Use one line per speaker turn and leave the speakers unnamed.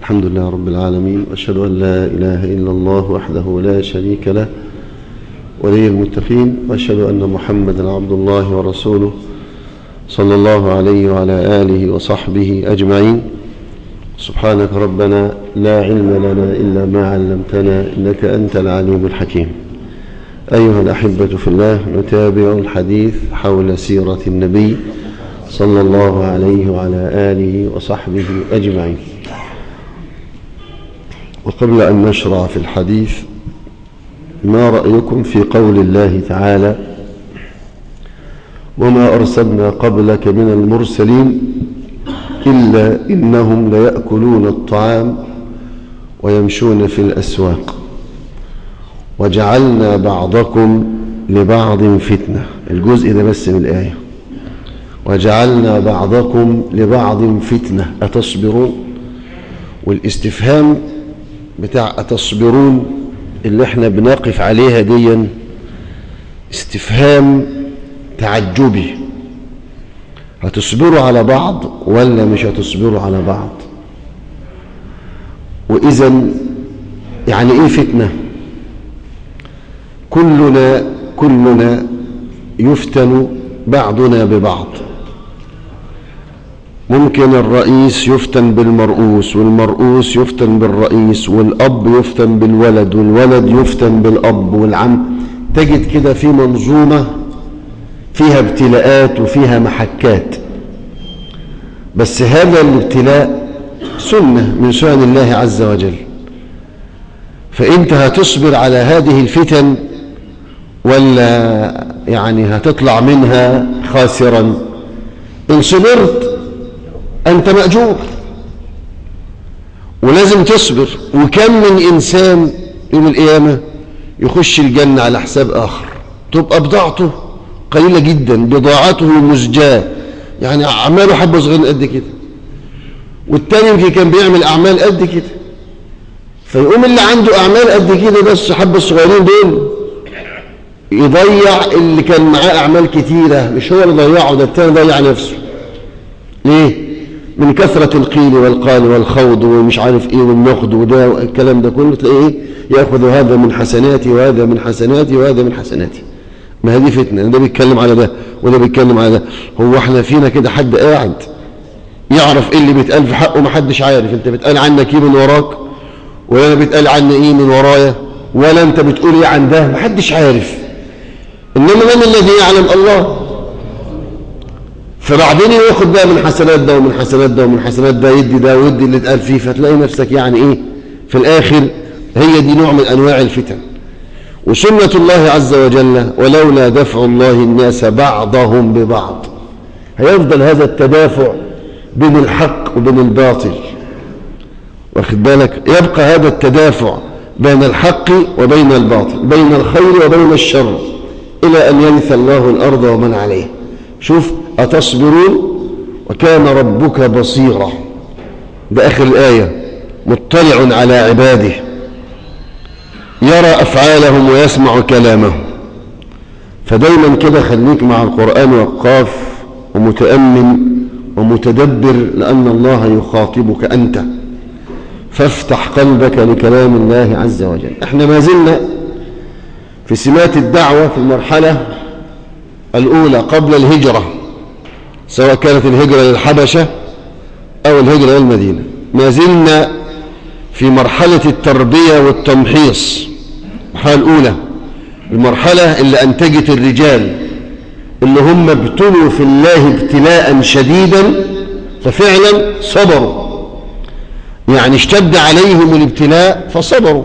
الحمد لله رب العالمين وأشهد أن لا إله إلا الله وحده لا شريك له ولي المتقين وأشهد أن محمد عبد الله ورسوله صلى الله عليه وعلى آله وصحبه أجمعين. سبحانك ربنا لا علم لنا إلا ما علمتنا إنك أنت العليم الحكيم. أيها الأحبة في الله نتابع الحديث حول سيرة النبي صلى الله عليه وعلى آله وصحبه أجمعين. وقبل أن نشرع في الحديث ما رأيكم في قول الله تعالى وما أرسلنا قبلك من المرسلين إلا إنهم ليأكلون الطعام ويمشون في الأسواق وجعلنا بعضكم لبعض فتنة. الجزء ده بس من الآية. وجعلنا بعضكم لبعض فتنة. أتصبرون؟ والاستفهام بتاع أتصبرون اللي إحنا بنقف عليها ديا استفهام تعجبي. هتصبروا على بعض ولا مش هتصبروا على بعض؟ وإذا يعني إيه فتنة؟ كلنا كلنا يفتن بعضنا ببعض. ممكن الرئيس يفتن بالمرؤوس والمرؤوس يفتن بالرئيس والأب يفتن بالولد والولد يفتن بالأب والعم. تجد كده في منظومة فيها ابتلاءات وفيها محكات. بس هذا الابتلاء سنة من سنن الله عز وجل. فأنت هتصبر على هذه الفتن ولا يعني هتطلع منها خاسرا. إن صبرت أنت مأجور. ولازم تصبر. وكم من إنسان يوم القيامة يخش الجنة على حساب آخر. تبقى بضاعته قليلة جدا بضاعته مزجاة. يعني أعماله حبة صغيرة قد كده. والتاني يمكن كان بيعمل أعمال قد كده. فيقوم اللي عنده أعمال قد كده بس حبة الصغيرين دول يضيع اللي كان معاه أعمال كتيرة. مش هو اللي ضيعه ده التاني ضيع نفسه. ليه؟ من كثرة القيل والقال والخوض ومش عارف إيه والنقد وده الكلام ده كله تلاقيه إيه؟ يأخذ هذا من حسناتي وهذا من حسناتي وهذا من حسناتي. ما هذه فتنة ده بيتكلم على ده وده بيتكلم على ده. هو إحنا فينا كده حد قاعد يعرف إيه اللي بيتقال في حقه ما حدش عارف. أنت بيتقال عنك إيه من وراك؟ ولا أنا بيتقال عني إيه من ورايا؟ ولا أنت بتقول إيه عن ده؟ ما حدش عارف. إنما من الذي يعلم الله؟ فبعدين ياخد بقى من حسنات ده ومن حسنات ده ومن حسنات ده يدي ده ويدي اللي اتقال فيه فتلاقي نفسك يعني إيه في الآخر هي دي نوع من أنواع الفتن. وسنة الله عز وجل ولولا دفع الله الناس بعضهم ببعض. هيفضل هذا التدافع بين الحق وبين الباطل. واخد بالك؟ يبقى هذا التدافع بين الحق وبين الباطل بين الخير وبين الشر إلى أن يرث الله الأرض ومن عليه. شوف أتصبرون؟ وكان ربك بصيرا. ده آخر الآية. مطلع على عباده. يرى أفعالهم ويسمع كلامهم. فدايما كده خليك مع القرآن وقاف ومتأمن ومتدبر لأن الله يخاطبك أنت. فافتح قلبك لكلام الله عز وجل. إحنا ما زلنا في سمات الدعوة في المرحلة الأولى قبل الهجرة. سواء كانت الهجرة للحبشة أو الهجرة للمدينة ما زلنا في مرحلة التربية والتمحيص. المرحلة الأولى. المرحلة اللي أنتجت الرجال اللي هم ابتلوا في الله ابتلاء شديدا ففعلا صبروا. يعني اشتد عليهم الابتلاء فصبروا.